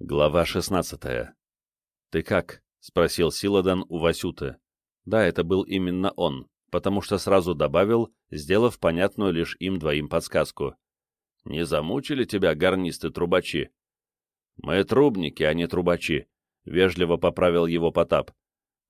Глава 16 «Ты как?» — спросил Силадан у Васюты. Да, это был именно он, потому что сразу добавил, сделав понятную лишь им двоим подсказку. «Не замучили тебя гарнисты-трубачи?» «Мы трубники, а не трубачи», — вежливо поправил его Потап.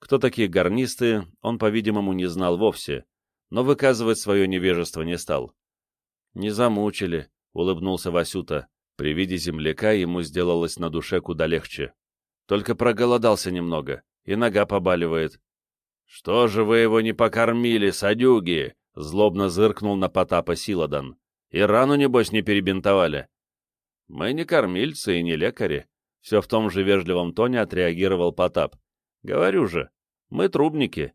Кто такие гарнисты, он, по-видимому, не знал вовсе, но выказывать свое невежество не стал. «Не замучили», — улыбнулся Васюта. При виде земляка ему сделалось на душе куда легче. Только проголодался немного, и нога побаливает. «Что же вы его не покормили, садюги?» — злобно зыркнул на Потапа Силадан. «И рану, небось, не перебинтовали?» «Мы не кормильцы и не лекари», — все в том же вежливом тоне отреагировал Потап. «Говорю же, мы трубники».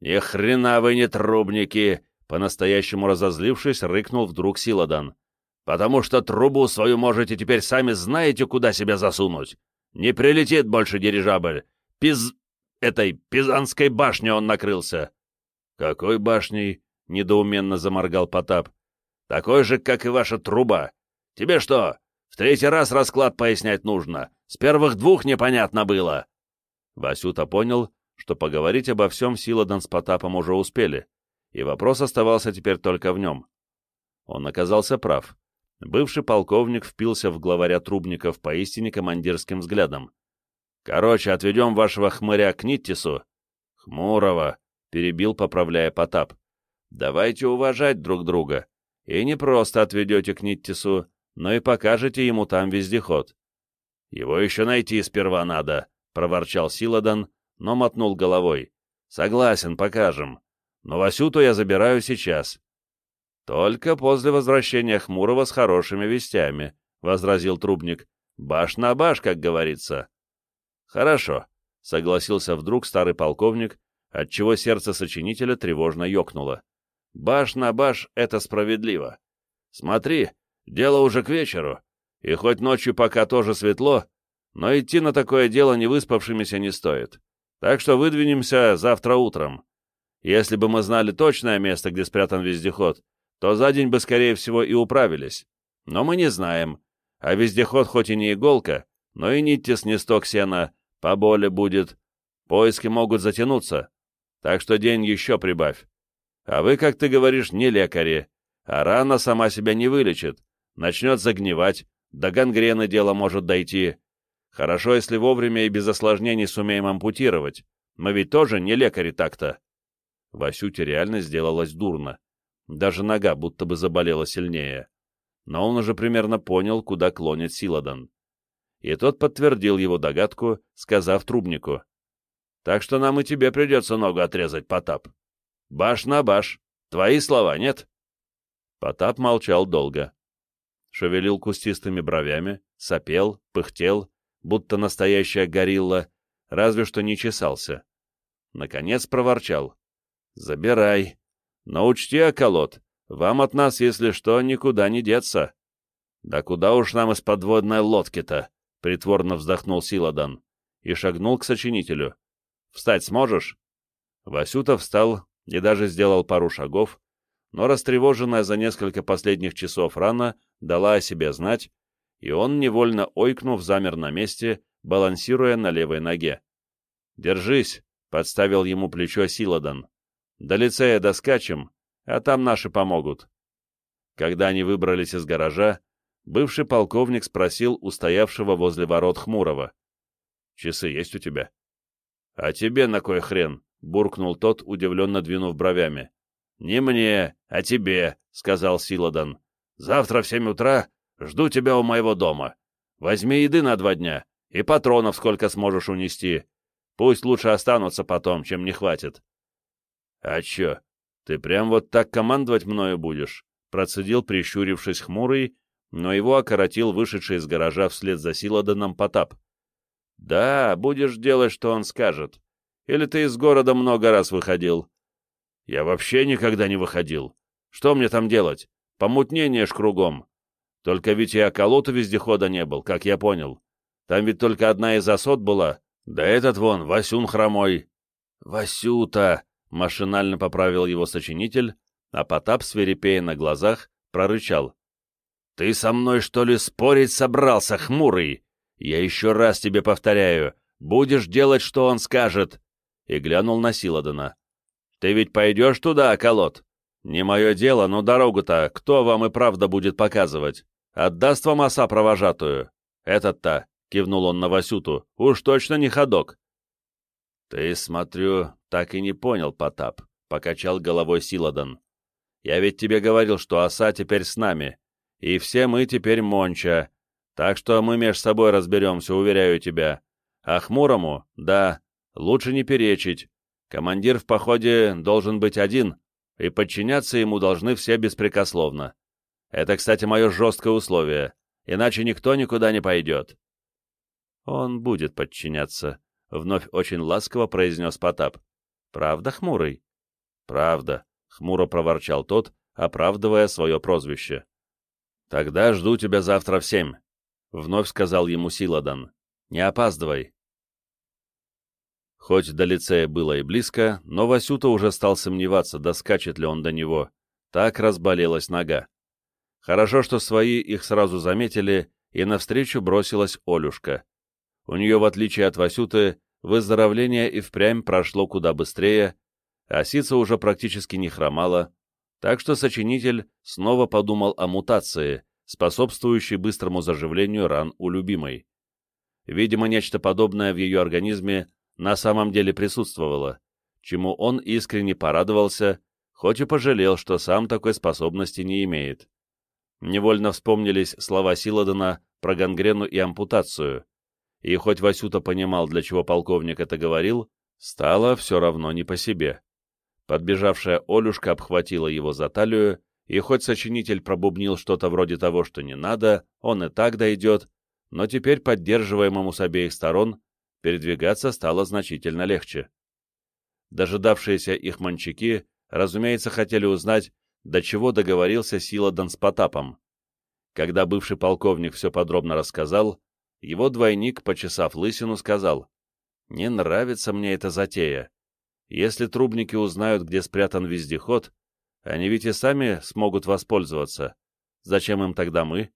«Ни хрена вы не трубники!» — по-настоящему разозлившись, рыкнул вдруг Силадан потому что трубу свою можете теперь сами знаете, куда себя засунуть. Не прилетит больше дирижабль. Пиз... этой Пизанской башней он накрылся. — Какой башней? — недоуменно заморгал Потап. — Такой же, как и ваша труба. Тебе что, в третий раз расклад пояснять нужно? С первых двух непонятно было. Васюта понял, что поговорить обо всем Силадан с Потапом уже успели, и вопрос оставался теперь только в нем. Он оказался прав бывший полковник впился в главаря трубников поистине командирским взглядом. «Короче, отведем вашего хмыря к Ниттису». «Хмурого», — перебил, поправляя Потап. «Давайте уважать друг друга. И не просто отведете к Ниттису, но и покажете ему там вездеход». «Его еще найти сперва надо», — проворчал Силадан, но мотнул головой. «Согласен, покажем. Но Васюту я забираю сейчас. «Только после возвращения Хмурого с хорошими вестями», — возразил Трубник. «Баш на баш, как говорится». «Хорошо», — согласился вдруг старый полковник, отчего сердце сочинителя тревожно ёкнуло. «Баш на баш — это справедливо. Смотри, дело уже к вечеру, и хоть ночью пока тоже светло, но идти на такое дело невыспавшимися не стоит. Так что выдвинемся завтра утром. Если бы мы знали точное место, где спрятан вездеход, то за день бы, скорее всего, и управились. Но мы не знаем. А вездеход хоть и не иголка, но и нитис не сток сена, поболе будет. Поиски могут затянуться. Так что день еще прибавь. А вы, как ты говоришь, не лекари. А рана сама себя не вылечит. Начнет загнивать, до гангрены дело может дойти. Хорошо, если вовремя и без осложнений сумеем ампутировать. Мы ведь тоже не лекари так-то. Васюте реально сделалось дурно. Даже нога будто бы заболела сильнее. Но он уже примерно понял, куда клонит Силадан. И тот подтвердил его догадку, сказав трубнику. «Так что нам и тебе придется ногу отрезать, Потап. Баш на баш. Твои слова, нет?» Потап молчал долго. Шевелил кустистыми бровями, сопел, пыхтел, будто настоящая горилла, разве что не чесался. Наконец проворчал. «Забирай. Но учти, околот, вам от нас, если что, никуда не деться. Да куда уж нам из подводной лодки-то? Притворно вздохнул Силадан и шагнул к сочинителю. Встать сможешь? Васюта встал и даже сделал пару шагов, но растревоженная за несколько последних часов рана дала о себе знать, и он, невольно ойкнув, замер на месте, балансируя на левой ноге. «Держись!» — подставил ему плечо Силадан. До лицея доскачем, а там наши помогут. Когда они выбрались из гаража, бывший полковник спросил у стоявшего возле ворот Хмурого. «Часы есть у тебя?» «А тебе на кой хрен?» — буркнул тот, удивленно двинув бровями. «Не мне, а тебе», — сказал Силадан. «Завтра в семь утра жду тебя у моего дома. Возьми еды на два дня и патронов сколько сможешь унести. Пусть лучше останутся потом, чем не хватит. «А чё, ты прям вот так командовать мною будешь?» Процедил, прищурившись хмурый, но его окоротил вышедший из гаража вслед за Силаданом Потап. «Да, будешь делать, что он скажет. Или ты из города много раз выходил?» «Я вообще никогда не выходил. Что мне там делать? Помутнение ж кругом. Только ведь и околоту вездехода не был, как я понял. Там ведь только одна из осот была, да этот вон, Васюн хромой». «Васюта!» Машинально поправил его сочинитель, а Потап, свирепея на глазах, прорычал. «Ты со мной, что ли, спорить собрался, хмурый? Я еще раз тебе повторяю, будешь делать, что он скажет!» И глянул на Силадана. «Ты ведь пойдешь туда, околот? Не мое дело, но дорогу-то кто вам и правда будет показывать? Отдаст вам оса провожатую? Этот-то, — кивнул он на Васюту, — уж точно не ходок. Ты, смотрю, так и не понял, Потап, — покачал головой Силадан. Я ведь тебе говорил, что оса теперь с нами, и все мы теперь Монча, так что мы меж собой разберемся, уверяю тебя. А хмурому, да, лучше не перечить. Командир в походе должен быть один, и подчиняться ему должны все беспрекословно. Это, кстати, мое жесткое условие, иначе никто никуда не пойдет. Он будет подчиняться, — вновь очень ласково произнес Потап. Правда, хмурый? Правда, — хмуро проворчал тот, оправдывая свое прозвище. Тогда жду тебя завтра в семь, — вновь сказал ему Силадан. Не опаздывай. Хоть до лицея было и близко, но Васюта уже стал сомневаться, доскачет ли он до него. Так разболелась нога. Хорошо, что свои их сразу заметили, и навстречу бросилась Олюшка. У нее, в отличие от Васюты, выздоровление и впрямь прошло куда быстрее, а Сица уже практически не хромала, так что сочинитель снова подумал о мутации, способствующей быстрому заживлению ран у любимой. Видимо, нечто подобное в ее организме на самом деле присутствовало, чему он искренне порадовался, хоть и пожалел, что сам такой способности не имеет. Невольно вспомнились слова Силадана про гангрену и ампутацию, и хоть Васюта понимал, для чего полковник это говорил, стало все равно не по себе. Подбежавшая Олюшка обхватила его за талию, и хоть сочинитель пробубнил что-то вроде того, что не надо, он и так дойдет, но теперь поддерживаемому с обеих сторон передвигаться стало значительно легче. Дожидавшиеся их манчаки, разумеется, хотели узнать, до чего договорился Силадан с Потапом. Когда бывший полковник все подробно рассказал, его двойник, почесав лысину, сказал, «Не нравится мне эта затея. Если трубники узнают, где спрятан вездеход, они ведь и сами смогут воспользоваться. Зачем им тогда мы?»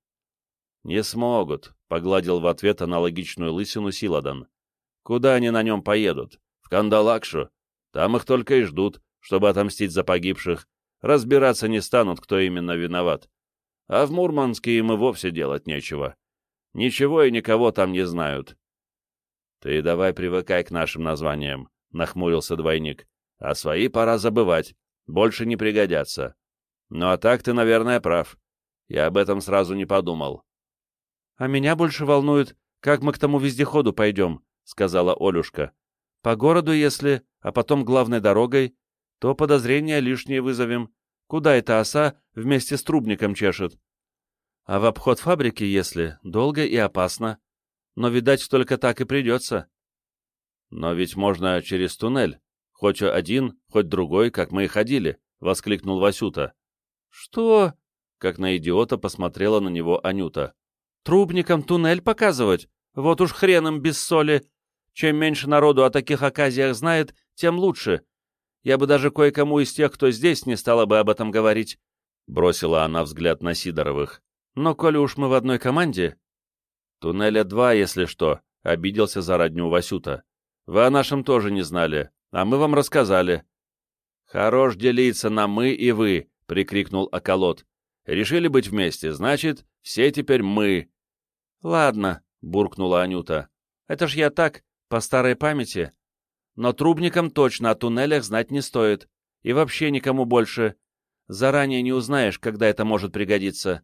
«Не смогут», — погладил в ответ аналогичную лысину Силадан. «Куда они на нем поедут? В Кандалакшу. Там их только и ждут, чтобы отомстить за погибших, разбираться не станут, кто именно виноват. А в Мурманске им и вовсе делать нечего. Ничего и никого там не знают. — Ты давай привыкай к нашим названиям, — нахмурился двойник. — А свои пора забывать, больше не пригодятся. Ну а так ты, наверное, прав. Я об этом сразу не подумал. — А меня больше волнует, как мы к тому вездеходу пойдем, — сказала Олюшка. — По городу, если, а потом главной дорогой, то подозрения лишние вызовем. Куда эта оса вместе с трубником чешет? А в обход фабрики, если, долго и опасно. Но, видать, только так и придется. Но ведь можно через туннель. Хоть один, хоть другой, как мы и ходили, — воскликнул Васюта. Что? Как на идиота посмотрела на него Анюта. Трубникам туннель показывать? Вот уж хреном без соли. Чем меньше народу о таких оказиях знает, тем лучше. Я бы даже кое-кому из тех, кто здесь, не стала бы об этом говорить. Бросила она взгляд на Сидоровых. Но коли уж мы в одной команде... Туннеля два, если что, — обиделся за родню Васюта. Вы о нашем тоже не знали, а мы вам рассказали. Хорош делиться на мы и вы, — прикрикнул околот. Решили быть вместе, значит, все теперь мы. Ладно, — буркнула Анюта. Это ж я так, по старой памяти. Но трубникам точно о туннелях знать не стоит. И вообще никому больше. Заранее не узнаешь, когда это может пригодиться.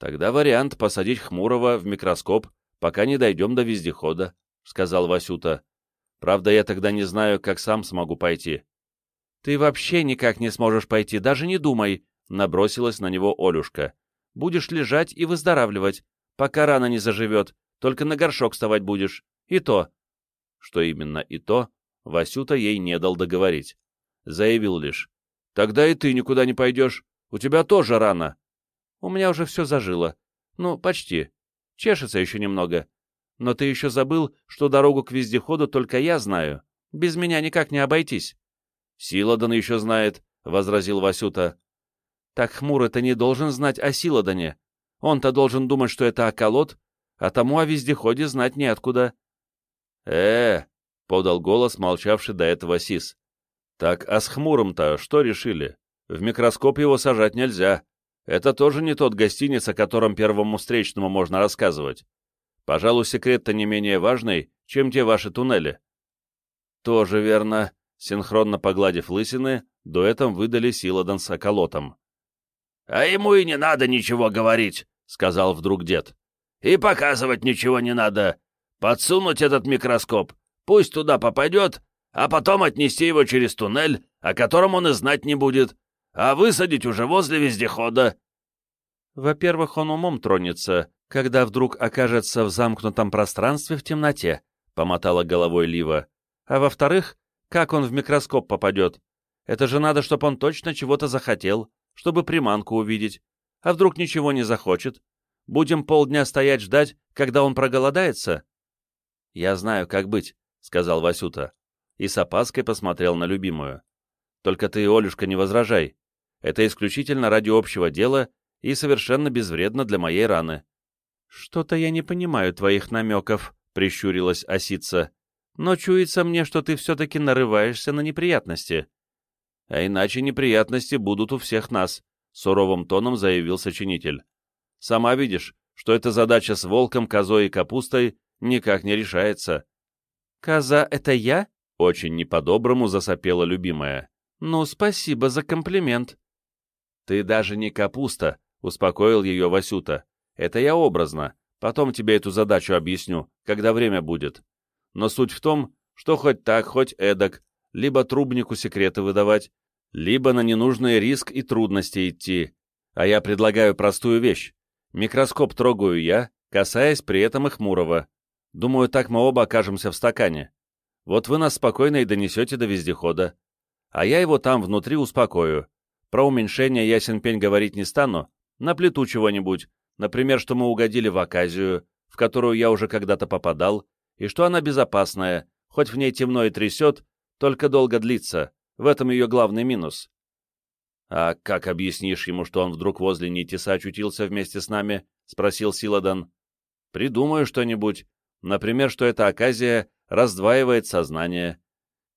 Тогда вариант посадить Хмурого в микроскоп, пока не дойдем до вездехода, — сказал Васюта. Правда, я тогда не знаю, как сам смогу пойти. Ты вообще никак не сможешь пойти, даже не думай, — набросилась на него Олюшка. Будешь лежать и выздоравливать, пока рана не заживет, только на горшок вставать будешь. И то, что именно и то, Васюта ей не дал договорить. Заявил лишь. «Тогда и ты никуда не пойдешь. У тебя тоже рано». «У меня уже все зажило. Ну, почти. Чешется еще немного. Но ты еще забыл, что дорогу к вездеходу только я знаю. Без меня никак не обойтись». «Силадан еще знает», — возразил Васюта. «Так хмурый-то не должен знать о Силадане. Он-то должен думать, что это околот, а тому о вездеходе знать неоткуда. э подал голос молчавший до этого Сис. «Так, а с хмурым-то что решили? В микроскоп его сажать нельзя. Это тоже не тот гостиниц, о котором первому встречному можно рассказывать. Пожалуй, секрет-то не менее важный, чем те ваши туннели». «Тоже верно», — синхронно погладив лысины, дуэтом выдали Силадан с околотом. «А ему и не надо ничего говорить», — сказал вдруг дед. «И показывать ничего не надо. Подсунуть этот микроскоп, пусть туда попадет, а потом отнести его через туннель, о котором он и знать не будет, а высадить уже возле вездехода». «Во-первых, он умом тронется, когда вдруг окажется в замкнутом пространстве в темноте», — помотала головой Лива. «А во-вторых, как он в микроскоп попадет? Это же надо, чтобы он точно чего-то захотел, чтобы приманку увидеть. А вдруг ничего не захочет? Будем полдня стоять ждать, когда он проголодается?» «Я знаю, как быть», — сказал Васюта. И с опаской посмотрел на любимую. «Только ты, Олюшка, не возражай. Это исключительно ради общего дела и совершенно безвредно для моей раны». «Что-то я не понимаю твоих намеков», — прищурилась осица. «Но чуется мне, что ты все-таки нарываешься на неприятности». «А иначе неприятности будут у всех нас», — суровым тоном заявил сочинитель. «Сама видишь, что эта задача с волком, козой и капустой никак не решается». «Коза — это я?» — очень не по-доброму засопела любимая. «Ну, спасибо за комплимент». «Ты даже не капуста», — успокоил ее Васюта. «Это я образно. Потом тебе эту задачу объясню, когда время будет. Но суть в том, что хоть так, хоть эдак, либо трубнику секреты выдавать, либо на ненужный риск и трудности идти. А я предлагаю простую вещь. Микроскоп трогаю я, касаясь при этом и Хмурого. Думаю, так мы оба окажемся в стакане. Вот вы нас спокойно и донесете до вездехода. А я его там внутри успокою. Про уменьшение ясен пень говорить не стану, наплету чего-нибудь, например, что мы угодили в оказию, в которую я уже когда-то попадал, и что она безопасная, хоть в ней темно и трясет, только долго длится, в этом ее главный минус. «А как объяснишь ему, что он вдруг возле Нитиса очутился вместе с нами?» — спросил Силадан. «Придумаю что-нибудь, например, что эта оказия раздваивает сознание.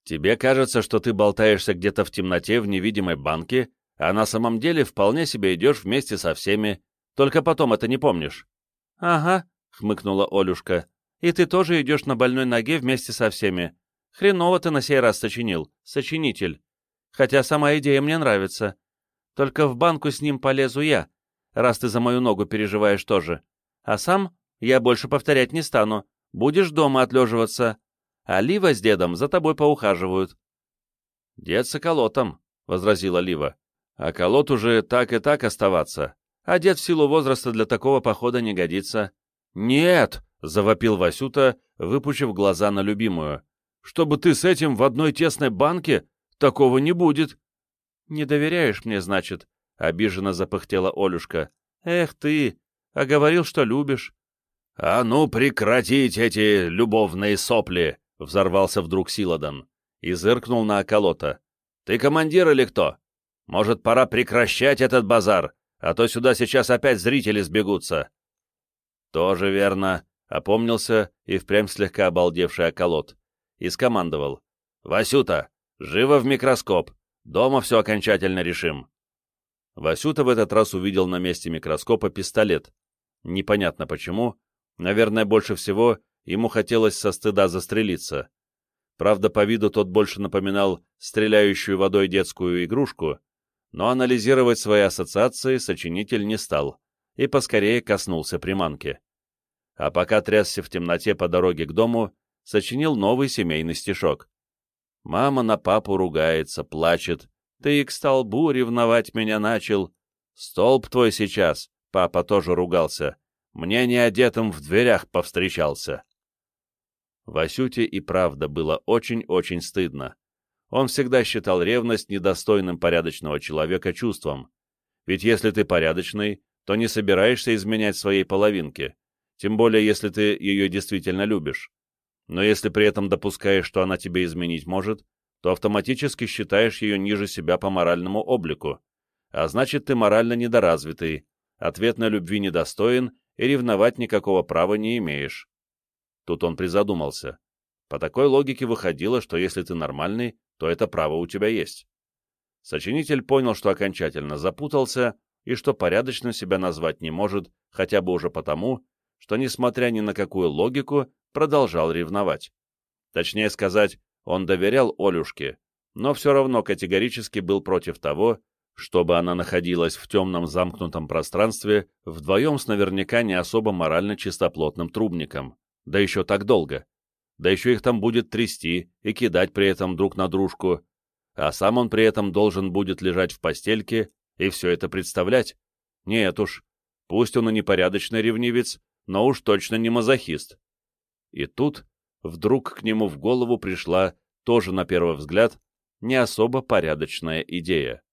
Тебе кажется, что ты болтаешься где-то в темноте в невидимой банке, а на самом деле вполне себе идешь вместе со всеми, только потом это не помнишь. — Ага, — хмыкнула Олюшка, — и ты тоже идешь на больной ноге вместе со всеми. Хреново ты на сей раз сочинил, сочинитель. Хотя сама идея мне нравится. Только в банку с ним полезу я, раз ты за мою ногу переживаешь тоже. А сам я больше повторять не стану. Будешь дома отлеживаться. А Лива с дедом за тобой поухаживают. — Дед с околотом, — возразила Лива. А колот уже так и так оставаться, дед в силу возраста для такого похода не годится. «Нет!» — завопил Васюта, выпучив глаза на любимую. «Чтобы ты с этим в одной тесной банке? Такого не будет!» «Не доверяешь мне, значит?» — обиженно запыхтела Олюшка. «Эх ты! А говорил, что любишь!» «А ну прекратить эти любовные сопли!» — взорвался вдруг Силадан и зыркнул на околота. «Ты командир или кто?» Может, пора прекращать этот базар, а то сюда сейчас опять зрители сбегутся. Тоже верно, опомнился и впрямь слегка обалдевший околот. И скомандовал. Васюта, живо в микроскоп, дома все окончательно решим. Васюта в этот раз увидел на месте микроскопа пистолет. Непонятно почему, наверное, больше всего ему хотелось со стыда застрелиться. Правда, по виду тот больше напоминал стреляющую водой детскую игрушку, но анализировать свои ассоциации сочинитель не стал и поскорее коснулся приманки. А пока трясся в темноте по дороге к дому, сочинил новый семейный стишок. Мама на папу ругается, плачет. Ты к столбу ревновать меня начал. Столб твой сейчас, папа тоже ругался. Мне не одетым в дверях повстречался. Васюте и правда было очень-очень стыдно. Он всегда считал ревность недостойным порядочного человека чувством. Ведь если ты порядочный, то не собираешься изменять своей половинке, тем более если ты ее действительно любишь. Но если при этом допускаешь, что она тебе изменить может, то автоматически считаешь ее ниже себя по моральному облику, а значит ты морально недоразвитый, ответной любви недостоин и ревновать никакого права не имеешь. Тут он призадумался. По такой логике выходило, что если ты нормальный, то это право у тебя есть. Сочинитель понял, что окончательно запутался и что порядочно себя назвать не может, хотя бы уже потому, что, несмотря ни на какую логику, продолжал ревновать. Точнее сказать, он доверял Олюшке, но все равно категорически был против того, чтобы она находилась в темном замкнутом пространстве вдвоем с наверняка не особо морально чистоплотным трубником, да еще так долго. Да еще их там будет трясти и кидать при этом друг на дружку, а сам он при этом должен будет лежать в постельке и все это представлять. Нет уж, пусть он и непорядочный ревнивец, но уж точно не мазохист. И тут вдруг к нему в голову пришла, тоже на первый взгляд, не особо порядочная идея.